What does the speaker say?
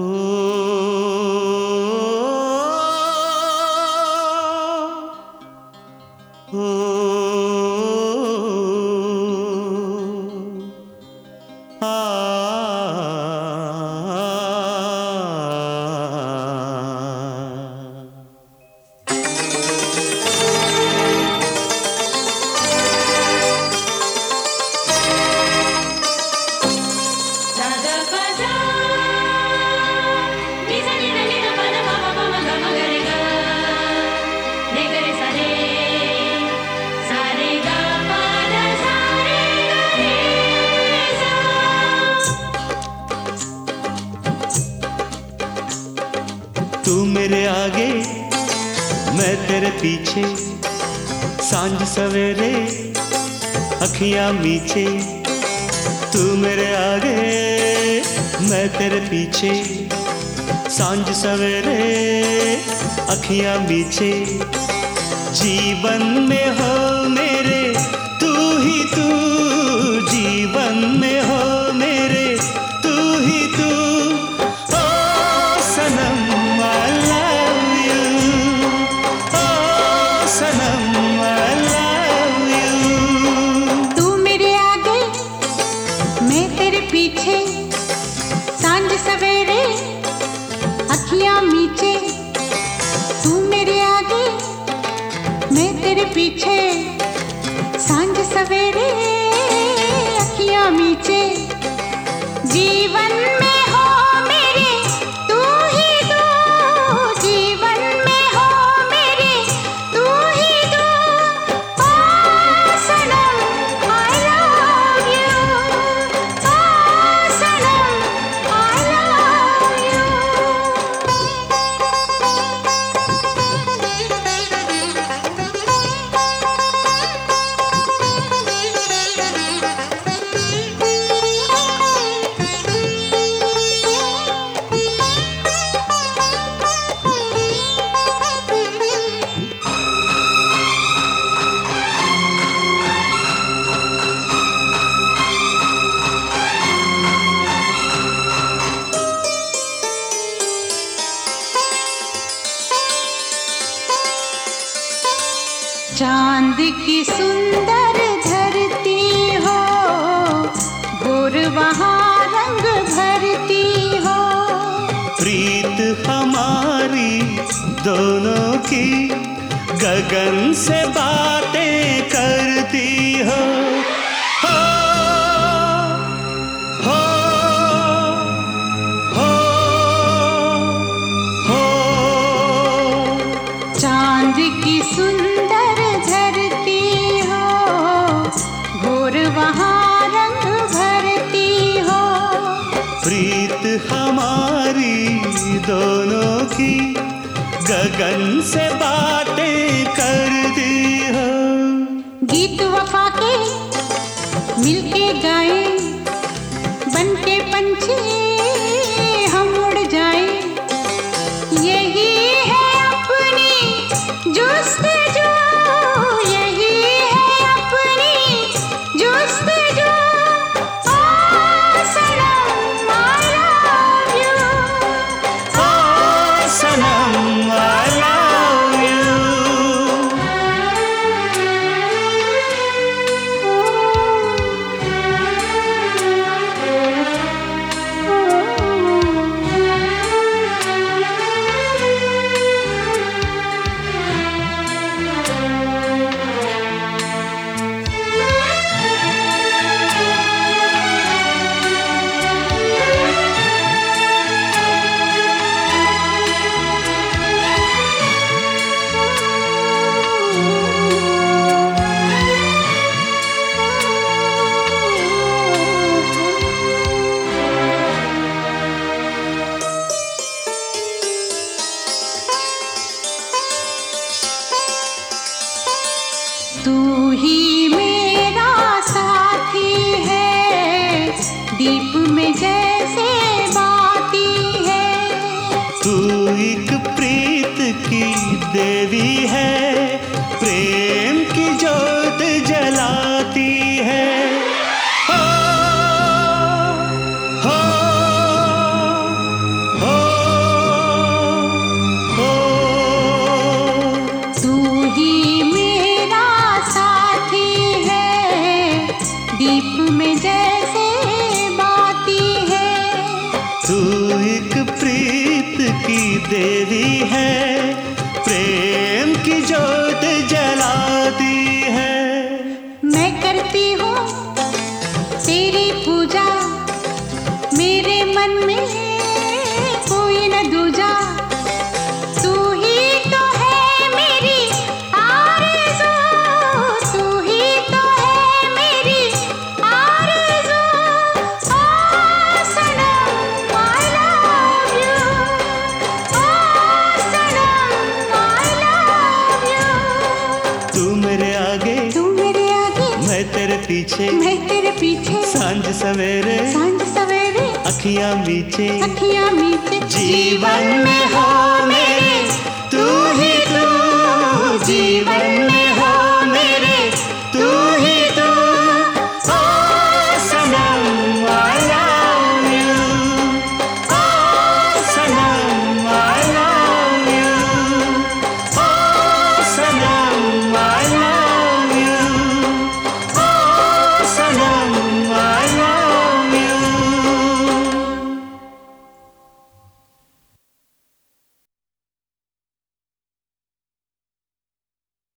Oh. तू मेरे आगे, मैं तेरे पीछे, साँझ सवेरे, अखियाँ मीचे तू मेरे आगे, मैं तेरे पीछे, साँझ सवेरे, अखियाँ मीचे जीवन में हो मेरे, तू ही तू। पीछे साँझ सवेरे अखियाँ मीचे। जीवन में की सुंदर धरती हो गोर वहाँ रंग भरती हो। प्रीत हमारी दोनों की गगन से बातें करती हो। हो हो हो हो। चाँद की सुंदर वहाँ रंग भरती हो। प्रीत हमारी दोनों की गगन से बातें करती हो। गीत वफा के मिलके गाए बन के पंछी। तू ही मेरा साथी है। दीप में जैसे जैसे बाती है। तू एक प्रीत की देवी है। प्रेम की जोत जलाती है। मैं करती हूँ पीछे। मैं तेरे पीछे। साँझ सवेरे। साँझ सवेरे। अखियाँ मीचे। अखियाँ मीचे। जीवन में हो मेरे। तू ही तू जीवन में